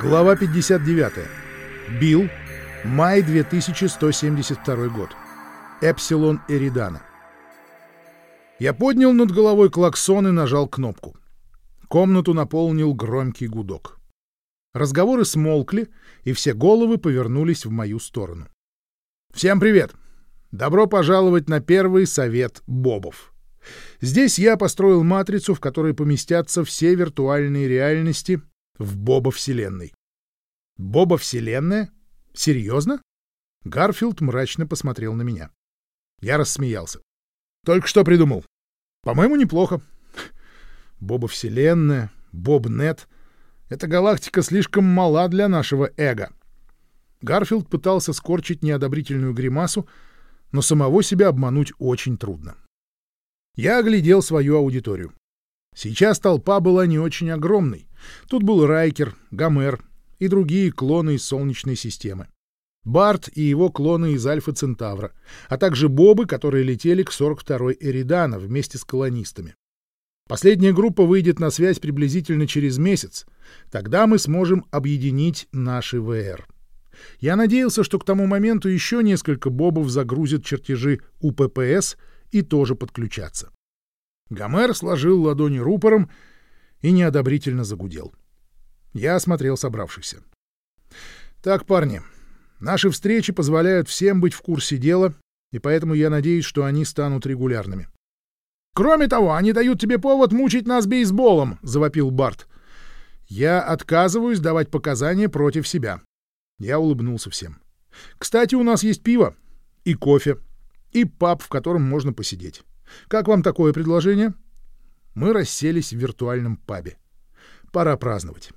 Глава 59. Билл. Май 2172 год. Эпсилон Эридана. Я поднял над головой клаксон и нажал кнопку. Комнату наполнил громкий гудок. Разговоры смолкли, и все головы повернулись в мою сторону. Всем привет! Добро пожаловать на первый совет Бобов. Здесь я построил матрицу, в которой поместятся все виртуальные реальности в Боба-вселенной. Боба-вселенная? Серьезно? Гарфилд мрачно посмотрел на меня. Я рассмеялся. Только что придумал. По-моему, неплохо. Боба-вселенная, Боб-нет. Эта галактика слишком мала для нашего эго. Гарфилд пытался скорчить неодобрительную гримасу, но самого себя обмануть очень трудно. Я оглядел свою аудиторию. Сейчас толпа была не очень огромной. Тут был Райкер, Гомер и другие клоны из Солнечной системы. Барт и его клоны из Альфа Центавра, а также бобы, которые летели к 42-й Эридана вместе с колонистами. Последняя группа выйдет на связь приблизительно через месяц. Тогда мы сможем объединить наши ВР. Я надеялся, что к тому моменту еще несколько бобов загрузят чертежи УППС и тоже подключатся. Гомер сложил ладони рупором и неодобрительно загудел. Я осмотрел собравшихся. «Так, парни, наши встречи позволяют всем быть в курсе дела, и поэтому я надеюсь, что они станут регулярными». «Кроме того, они дают тебе повод мучить нас бейсболом», — завопил Барт. «Я отказываюсь давать показания против себя». Я улыбнулся всем. «Кстати, у нас есть пиво и кофе, и паб, в котором можно посидеть. Как вам такое предложение?» Мы расселись в виртуальном пабе. Пора праздновать.